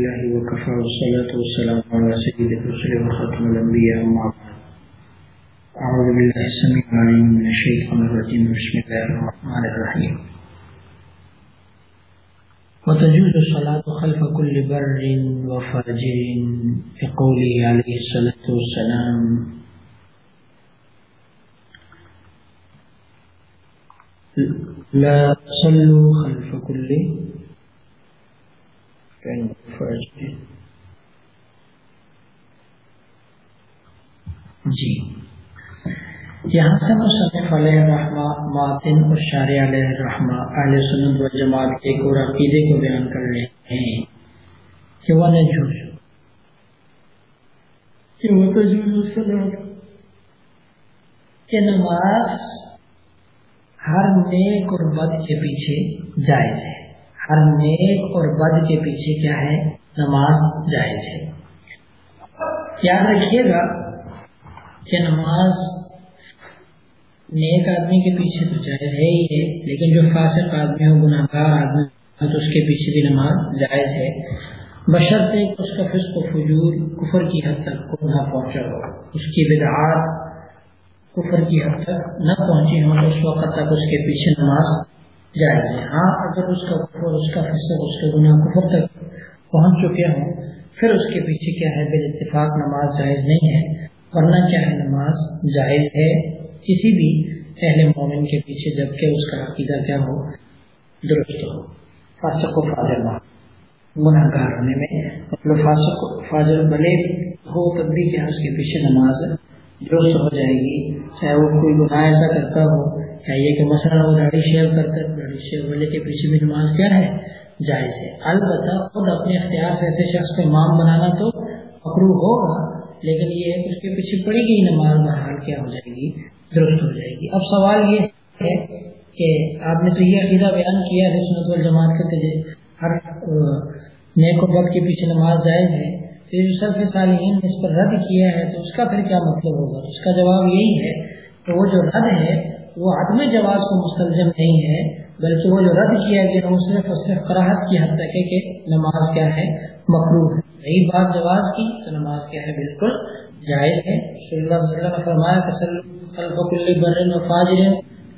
الله وكفى والصلاة والسلام على سيد الرسل وختم الأنبياء أما أعوذ بالله السميع العليم من الشيطان الرجيم. بسم الله الرحمن الرحيم. وتجوز الصلاة خلف كل بر وفاجر بقوله عليه الصلاة والسلام. لا تصلوا خلف كل یہاں سے مصنف علیہ الرحمہ ماتن اور شار علیہ الرحمہ اہل سنت و جماعت کے ایک اور عقیدے کو بیان کر رہے ہیں کہ وہ نے نجوز کہ وہ تو تجوز کہ نماز ہر نیک اور بد کے پیچھے جائز ہے ہر نیک اور بد کے پیچھے کیا ہے نماز جائز ہے یاد رکھیے گا کہ نماز نیک آدمی کے پیچھے تو جائز ہے ہی ہے، لیکن جو فاسق آدمی ہو گناہ گار آدمی ہو، تو اس کے پیچھے بھی نماز جائز ہے۔ بشرطے اس کا فسق و فجور کفر کی حد تک کو نہ پہنچا ہو۔ اس کی بدعات کفر کی حد تک نہ پہنچی ہوں اس وقت تک اس کے پیچھے نماز جائز ہے۔ ہاں اگر اس کا کفر، اس کا فصل اس کا گناہ کفر تک پہنچ چکے ہوں، پھر اس کے پیچھے کیا ہے؟ بے اتفاق نماز جائز نہیں ہے، ورنہ کیا ہے؟ نماز جائز ہے۔ کسی بھی پہلے مومن کے پیچھے جبکہ اس کا عقیدہ کیا ہو، درست ہو۔ فاسق و فاضر نہ گناہ گار ہونے میں۔ مطلب فاسق فاضر بھلے ہو تب بھی کیا اس کے پیچھے نماز درست ہو جائے گی؟ چاہے وہ کوئی گناہ ایسا کرتا ہو چاہیے کہ مثلا وہ داڑھی شیو کرتا ہے، داڑھی شیو والے کے پیچھے بھی نماز کیا ہے؟ جائز ہے۔ البتہ خود اپنے اختیار سے ایسے شخص کو امام بنانا تو مکرو ہوگا، لیکن یہ ہے کہ اس کے پیچھے پڑی گئی نماز بہرحال کیا ہو جائے گی؟ درست ہو جائے گی۔ اب سوال یہ ہے کہ آپ نے تو یہ عقیدہ بیان کیا ہے سنت والجماعت کے تجھے ہر نیک و بد کے پیچھے نماز جائز ہے پھر سلف صالحین نے اس پر رد کیا ہے، تو اس کا پھر کیا مطلب ہوگا؟ اس کا جواب یہی ہے کہ وہ جو رد ہے، وہ عدم جواز کو مستلزم نہیں ہے، بلکہ وہ جو رد کیا گیا، وہ صرف اور صرف قراہت کی حد تک ہے کہ نماز کیا ہے؟ مقروب ہے۔ رہی بات جواز کی تو نماز کیا ہے؟ بالکل۔ جائز ہے۔ صلی اللہ علیہ وسلم نے فرمایا کہ بر و فاجر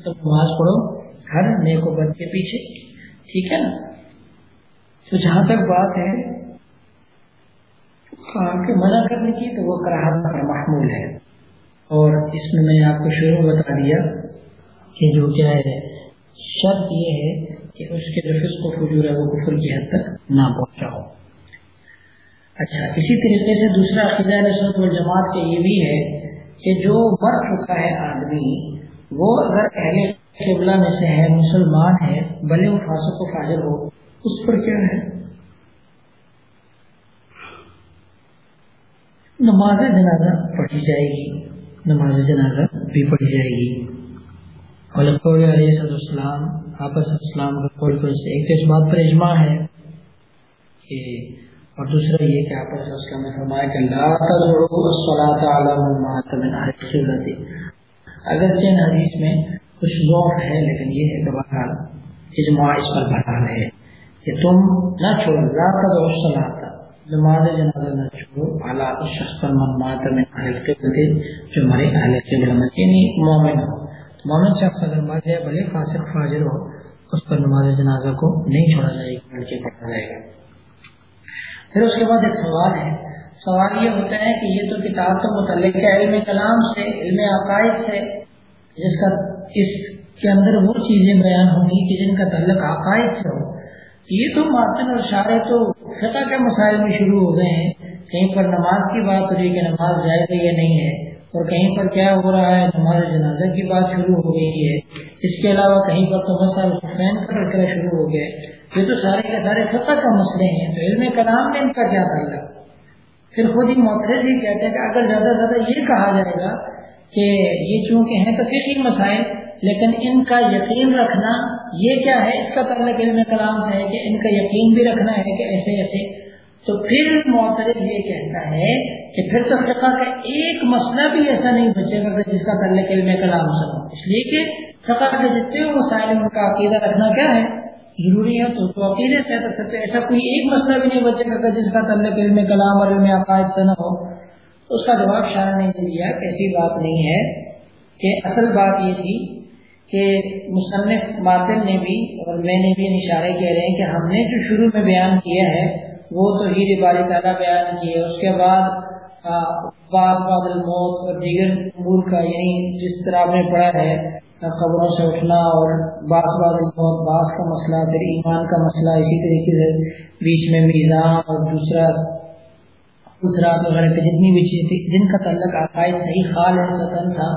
تو نماز پڑھو ہر نیک و بد کے پیچھے۔ ٹھیک ہے نا؟ تو جہاں تک بات ہے کے منع کرنے کی، تو وہ کراہت پر محمول ہے۔ اور اس میں میں آپ کو شروع بتا دیا کہ جو کیا ہے، شرط یہ ہے کہ اس کے جو فسق و فجور ہے، وہ کفر کی حد تک نہ پہنچا ہو۔ اچھا اسی طریقے سے دوسرا عقیدہ نسبت والجماعت کے یہ بھی ہے کہ جو مر چکا ہے آدمی، وہ اگر اہل قبلہ میں سے ہے، مسلمان ہے، بھلے وہ فاسق و فاجر ہو، اس پر کیا ہے؟ نماز جنازہ پڑھی جائے گی، نماز جنازہ بھی پڑھی جائے گی۔ علیہ السلام آپس اسلام کا قول پر ایک تو اس بات پر اجماع ہے کہ اور دوسرا یہ کہ آپس اسلام نے فرمایا کہ لا الصلاۃ علی من حدیث میں کچھ ضعف ہے، لیکن یہ ہے کہ بہرحال اجماع اس پر بہرحال ہے کہ تم نہ چھوڑو، لا تدعوا الصلاۃ نماز جنازہ نہ چھوڑو اعلی اس شخص پر من مات من اهل القبلہ جو مرے اہل قبلہ میں یعنی مومن ہو۔ مومن شخص اگر مر جائے، بھلے فاسق فاجر ہو، اس پر نماز جنازہ کو نہیں چھوڑا جائے گا لڑکے پڑھا جائے گا۔ پھر اس کے بعد ایک سوال ہے۔ سوال یہ ہوتا ہے کہ یہ تو کتاب تو متعلق ہے علم کلام سے، علم عقائد سے، جس کا، اس کے اندر وہ چیزیں بیان ہوں گی کہ جن کا تعلق عقائد سے ہو۔ یہ تو معطل اور شارے تو فقہ کے مسائل میں شروع ہو گئے ہیں۔ کہیں پر نماز کی بات ہو رہی ہے کہ نماز جائے گی یا نہیں ہے، اور کہیں پر کیا ہو رہا ہے ہمارے جنازہ کی بات شروع ہو گئی ہے۔ اس کے علاوہ کہیں پر تو مسئلہ حسین کا شروع ہو گیا یہ تو سارے کے سارے فقہ کا مسئلے ہیں، تو علم کلام میں ان کا کیا تعلق؟ پھر خود ہی معترض ہی کہتے ہیں کہ اگر زیادہ زیادہ یہ کہا جائے گا کہ یہ چونکہ ہیں تو فقی مسائل، لیکن ان کا یقین رکھنا یہ کیا ہے؟ اس کا تعلق علم کلام سے ہے کہ ان کا یقین بھی رکھنا ہے کہ ایسے ایسے۔ تو پھر معترض یہ کہتا ہے کہ پھر تو فقہ کا ایک مسئلہ بھی ایسا نہیں بچے گا جس کا تعلق علم کلام سے ہو۔ اس لیے کہ فقہ کے جتنے مسائل ان کا عقیدہ رکھنا کیا ہے؟ ضروری ہے تو عقیدے سے کر سکتے ایسا کوئی ایک مسئلہ بھی نہیں بچے گا جس کا تعلق علم کلام اور علم عقائد سے نہ ہو۔ اس کا جواب شاعر نے دیا کہ ایسی بات نہیں ہے کہ اصل بات یہ تھی کہ مصنف باطل نے بھی اور میں نے بھی یعنی اشارے کہہ رہے ہیں کہ ہم نے جو شروع میں بیان کیا ہے، وہ تو ہیر باری تعالیٰ بیان کیے۔ اس کے بعد بعض بعد الموت اور دیگر امور کا یعنی جس طرح آپ نے پڑھا ہے قبروں سے اٹھنا اور بعض بعض الموت بعض کا مسئلہ، پھر ایمان کا مسئلہ اسی طریقے سے بیچ میں میزان اور دوسرا دوسرا وغیرہ کی جتنی بھی چیزیں تھی، جن کا تعلق عقائد صحیح خال سطن تھا،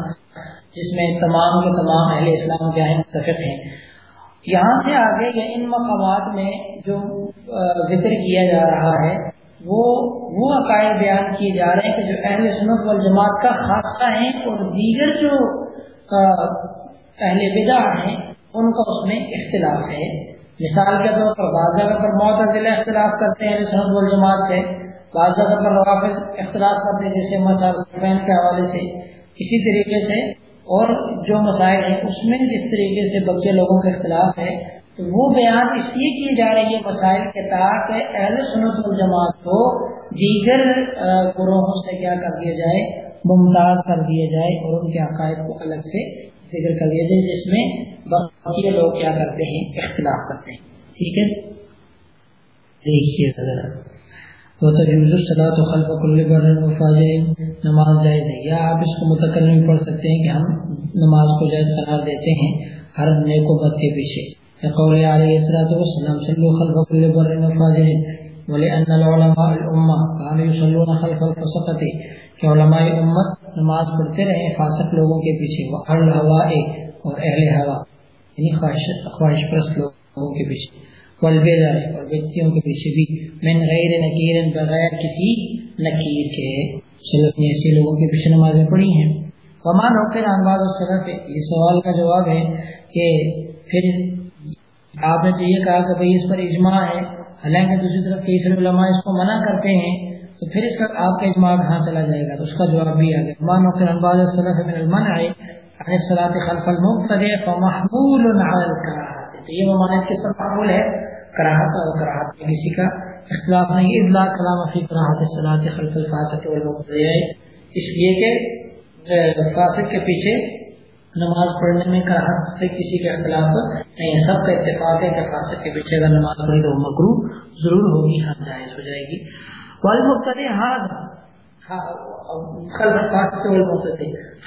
جس میں تمام کے تمام اہل اسلام کیا ہیں متفق ہیں۔ یہاں سے آگے یا ان مقامات میں جو ذکر کیا جا رہا ہے، وہ وہ عقائد بیان کیے جا رہے ہیں کہ جو اہل سنت والجماعت کا خاصہ ہیں اور دیگر جو اہل بدا ہیں، ان کا اس میں اختلاف ہے۔ مثال کے طور پر بعض جگہ پر معتدل اختلاف کرتے ہیں سنت والجماعت سے۔ بعض جگہ پر روافظ اختلاف کرتے ہیں، جیسے مسائل کے حوالے سے۔ اسی طریقے سے، اور جو مسائل ہیں، اس میں جس طریقے سے بچے لوگوں کا اختلاف ہے، تو وہ بیان اس لیے کی جا رہی ہے مسائل کے تاکہ اہل سنت الجماعت کو دیگر گروہوں سے کیا کر دیا جائے، ممتاز کر دیا جائے اور ان کے عقائد کو الگ سے ذکر کر دیا جائے، جس میں باقی لوگ کیا کرتے ہیں؟ اختلاف کرتے ہیں۔ ٹھیک ہے؟ دیکھیے وہ جی، خلق کل فاضح نماز جائز ہے۔ یا آپ اس کو متکل میں پڑھ سکتے ہیں کہ ہم نماز کو جائز قرار دیتے ہیں ہر نیک و بد کے پیچھے۔ قول والسلام صلوا خلف كل بر وفاجر العلماء كانوا يصلون خلف کہ علماء امت نماز پڑھتے رہے، فاسق لوگوں کے پیچھے اہل ہوا ایک، اور اہل ہوا یعنی خواہش خواہش پرست لوگوں کے پیچھے ولبے والبدع اور بدتیوں کے پیچھے بھی، من غیر نکیر، بغیر کسی نکیر کے سلف نے ایسے لوگوں کے پیچھے نمازیں پڑھی ہیں۔ ومان ہوتے انباد السلف، یہ سوال کا جواب ہے کہ پھر آپ نے تو یہ کہا کہ بھئی اس پر اجماع ہے، حالانکہ دوسری طرف کئی سارے علماء اس کو منع کرتے ہیں تو پھر اس کا آپ کا اجماع کہاں چلا جائے گا؟ تو اس کا جواب بھی آ گیا مان وقت انباز السلف من المنع عن الصلاة خلف المبتدع فمحمول على الكراهة تو یہ ممانعت کس پر محمول ہے؟ کراہت اور کراہت میں کسی کا اختلاف نہیں. اذ لا کلام فی کراہت الصلاة خلف الفاسق والمبتدع. اس لیے کہ فاسق کے پیچھے نماز پڑھنے میں کراہت سے کسی کا اختلاف نہیں سب کا اتفاق ہے کہ فاسق کے پیچھے اگر نماز پڑھی تو وہ مکرو ضرور ہوگی ہاں جائز ہو جائے گی. خلف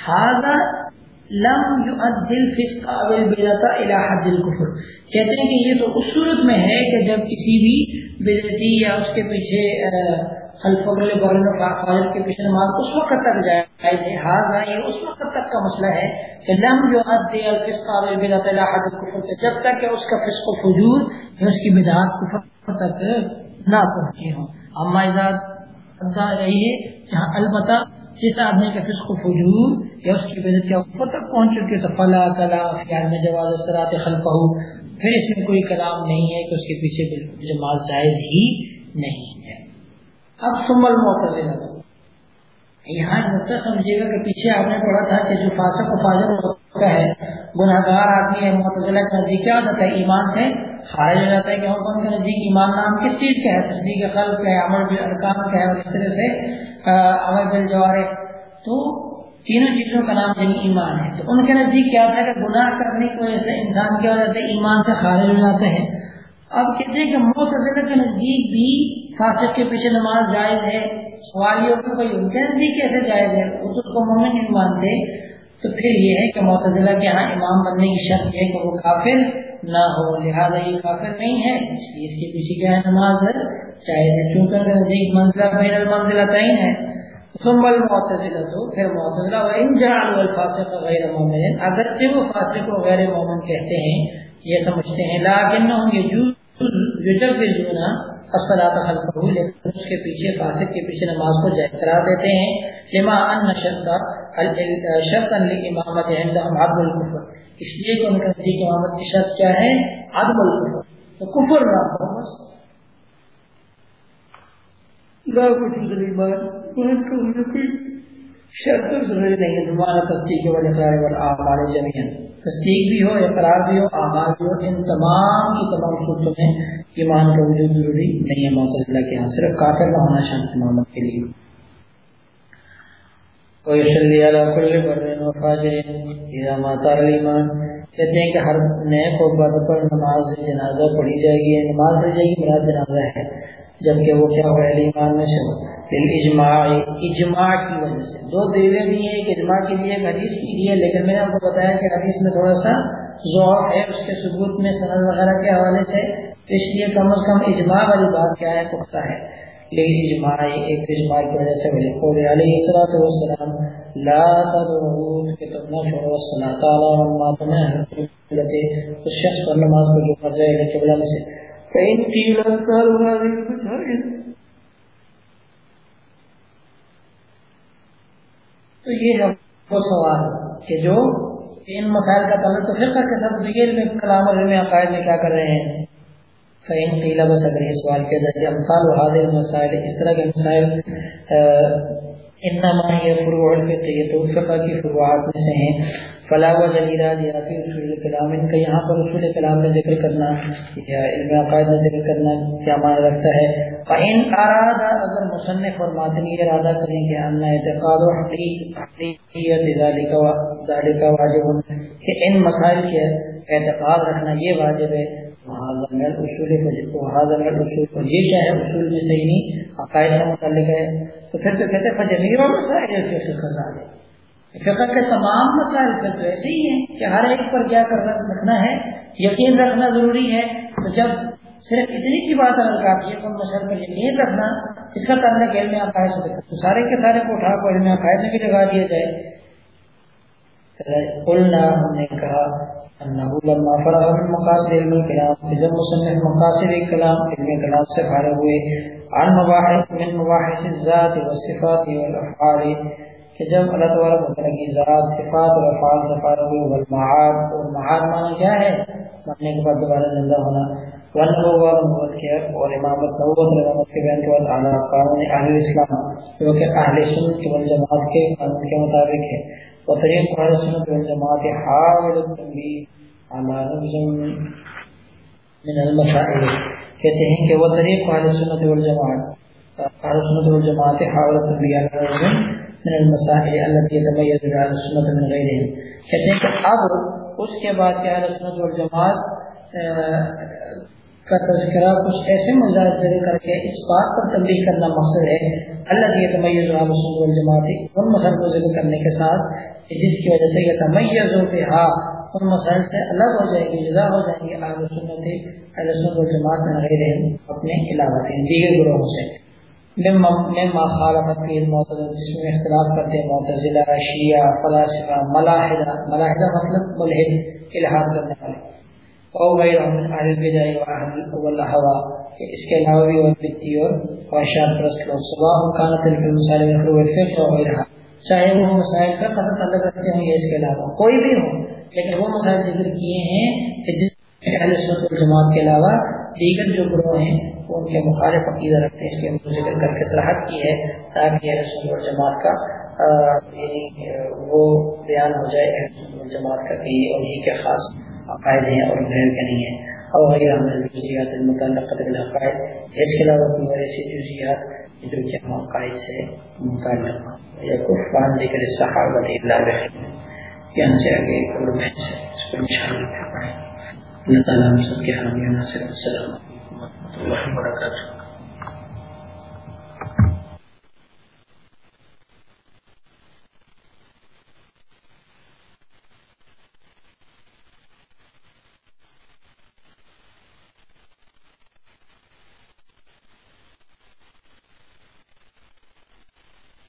ہاں، لم او البدعه الى حد الكفر۔ کہتے ہیں کہ یہ تو اس صورت میں ہے کہ جب کسی بھی بدعتی یا اس کے پیچھے خالد کے پیچھے نماز اس وقت تک جائے ہاضا یہ اس وقت تک کا مسئلہ ہے کہ لم جو جب تک کہ اس کا فسق و فجور یا اس کی بدعات کفر تک نہ پہنچے ہوں۔ اما اجازت اچھا رہی ہے جہاں البتہ جس آدمی کا فسق و فجور یا اس کی بدعت کیا اوپر تک پہنچ چکے، تو فلا کلام خیال میں جواز سرات خلفہ پھر اس میں کوئی کلام نہیں ہے کہ اس کے پیچھے نماز جائز ہی نہیں ہے۔ اب سمل معتزلہ یہاں نقطہ سمجھیے گا کہ پیچھے آپ نے پڑھا تھا کہ جو فاسق و فاضل ہوتا ہے گناہ گار آدمی ہے، معتزلہ کے نزدیک کیا ہوتا ہے؟ ایمان سے خارج ہو جاتا ہے کہ ہم کون کے نزدیک جی، ایمان نام کس چیز کا ہے؟ تصدیق قلب کا ہے، عمل بالارکان کا ہے، اور اس طرح سے عمل بالجوار تو تینوں چیزوں کا نام یعنی ایمان ہے۔ تو ان کے نزدیک کیا ہوتا ہے کہ گناہ کرنے کی وجہ سے انسان کیا ہو جاتا ہے؟ ایمان سے خارج ہو جاتے ہیں اب کہتے ہیں کہ معتزلہ کے نزدیک بھی فاسق کے پیچھے نماز جائز ہے۔ سوال یہ ہوتا ہے ان کے نزدیک کیسے جائز ہے۔ وہ تو اس کو مومن نہیں مانتے۔ تو پھر یہ ہے کہ معتزلہ کے ہاں امام بننے کی شرط ہے کہ وہ کافر نہ ہو، لہٰذا یہ کافر نہیں ہے۔ اس لیے اس کے پیچھے کیا ہے؟ نماز ہے۔ چاہے چونکہ نزدیک منزلہ بین المنزلہ تعین ہے۔ ثم المعتزلہ تو پھر معتزلہ و ان جعلوا الفاسق غیر مومن اگر وہ فاسق و غیر مومن کہتے ہیں، یہ سمجھتے ہیں لیکنہم یجوز یجوزنا الصلاۃ خلفہ لیکن اس کے پیچھے، فاسق کے پیچھے نماز کو جائز قرار دیتے ہیں۔ لما ان شرط شرط للامامت عندهم عدم الكفر۔ اس لیے کہ ان کا نزدیک امامت کی شرط کیا ہے؟ عدم الکفر تو کفر نہ ہو بس. شرط ضروری نہیں ہے. زبان تصدیق والاقرار والاعمال جميعا تصدیق بھی ہو اقرار بھی ہو آغاز بھی ہو، ان تمام کی تمام صورتوں میں ایمان کا وجود ضروری نہیں ہے. معتزلہ کے یہاں صرف کافر نہ ہونا شان محمد کے لیے. ویصلی علی کل برن و فاجر اذا ما طار الايمان کہتے ہیں کہ ہر نیک و بد پر نماز جنازہ پڑھی جائے گی، نماز پڑھی جائے گی میرا جنازہ ہے۔ جبکہ وہ کیا ہوا ایمان میں سے۔ اجماع اجماع کی وجہ سے۔ دو دلیلیں بھی ہیں ایک اجماع کے لیے ایک حدیث کے لیے لیکن میں نے آپ کو بتایا کہ حدیث میں تھوڑا سا ذوق ہے، اس کے ثبوت میں سند وغیرہ کے حوالے سے اس لیے کم از کم اجماع والی بات کیا ہے، پختہ ہے۔ اجماع کی وجہ سے ولی قول علیہ الصلوۃ والسلام، لا تدعوا کہ تم نہ چھوڑو علی ما اس شخص پر نماز کو جو قبلہ میں سے فإن قيل هذه المسائل تو یہ ہے وہ سوال کہ جو ان مسائل کا تعلق تو فقہ کے ساتھ بغیر میں کلام اور علم عقائد میں کیا کر رہے ہیں؟ فین قیلہ بس اگر یہ سوال کیا جائے امثال و حاضر مسائل اس طرح کے مسائل انما یہ فروع الفقہ یہ تو فقہ کی فروعات میں سے ہیں فلا و جلیرہ یا پھر اصول کلام ان کا یہاں پر اصول کلام میں ذکر کرنا یا علم عقائد میں ذکر کرنا کیا معنی رکھتا ہے؟ فإن اراد اگر مصنف اور ماتنی ارادہ کریں کہ ان اعتقاد و حقیقیت ذالک و ذالک واجب، کہ ان مسائل کے اعتقاد رکھنا یہ واجب ہے اصول یہ کیا ہے اصول میں صحیح نہیں عقائد کا متعلق ہے تو پھر تو کہتے ہیں جمیر اور مسائل فقہ کے تمام مسائل پھر تو ایسے ہی ہیں کہ ہر ایک پر کیا کر رکھنا ہے یقین رکھنا ضروری ہے تو جب صرف اتنی کی بات اگر کافی ہے تو مسائل پر یقین رکھنا اس کا تعلق علم عقائد سے تو سارے کے سارے کو اٹھا کو علم عقائد میں بھی لگا دیا جائے قلنا ہم نے کہا انہو لما فرغ من مقاصد علم الکلام جب مصنف مقاصد کلام علم کلام سے بھارے ہوئے عن مباحث، من مباحث الذات والصفات والافعال کہ جب اللہ تعالیٰ تعالیٰ کی ذات، صفات اور افعال سے فارغ ہوئے والمعاد اور معاد معنی کیا ہے؟ مرنے کے بعد دوبارہ زندہ ہونا. والنبوہ نبوت کے اور امامت نبوت امامت کے بیان کے بعد اعلیٰ قانون اہل اسلام جو کہ اہل سنت کے والجماعت کے قانون کے مطابق ہے. اور طریق اہل سنت والجماعت حاول التنبیہ علی نبز من المسائل. کہتے ہیں کہ وہ طریق اہل سنت والجماعت اہل سنت والجماعت حاولت الانبیاء من المسائل التي يتميز بها اهل السنت من غيرهم. کہتے ہیں کہ اب اس کے بعد کہ اہل سنت والجماعت کا تذکرہ کچھ ایسے مزاج کر کے اس بات پر تبلیغ کرنا مقصد ہے۔ اللہ کی تمیز اہل سنت ان مسائل کو ذکر کرنے کے ساتھ جس کی وجہ سے یہ تمیز ہو کہ ہاں ان مسائل سے الگ ہو جائیں گے جدا ہو جائیں گے اہل سنت اہل سنت والجماعت میں غیر اپنے علاوہ سے، دیگر گروہوں سے۔ مما خالفت فی المعتزلہ، جس میں اختلاف کرتے ہیں، معتزلہ، شیعہ، فلاسفہ، ملاحدہ ملاحدہ مطلب ملحد الہاد کرنے والے۔ او غیر اس کے علاوہ بھی اور اور خواہشات پرست لوگ کانت و چاہے وہ مسائل کا ہوں یا اس کے علاوہ کوئی بھی ہو، لیکن وہ مسائل ذکر کیے ہیں کہ جس اہل سنت کے علاوہ دیگر جو گروہ ہیں، وہ ان کے مخالف عقیدہ رکھتے ہیں، اس کے ذکر کر کے صلاحت کی ہے، تاکہ اہل سنت کا یعنی وہ بیان ہو جائے اہل سنت کا کہ یہ انہیں کے خاص عقائد ہیں اور غیر کے نہیں ہیں۔ اور غیر جزیات المتعلقہ بالعقائد اس کے علاوہ کوئی اور ایسی جزیات جو کہ ہم عقائد سے متعلق یا قرفان لے کر صحابت اللہ رحمہ یہاں سے آگے اس کو انشاءاللہ اللہ تعالیٰ ہم سب کے حامی ناصر السلام علیکم و رحمۃ اللہ وبرکاتہ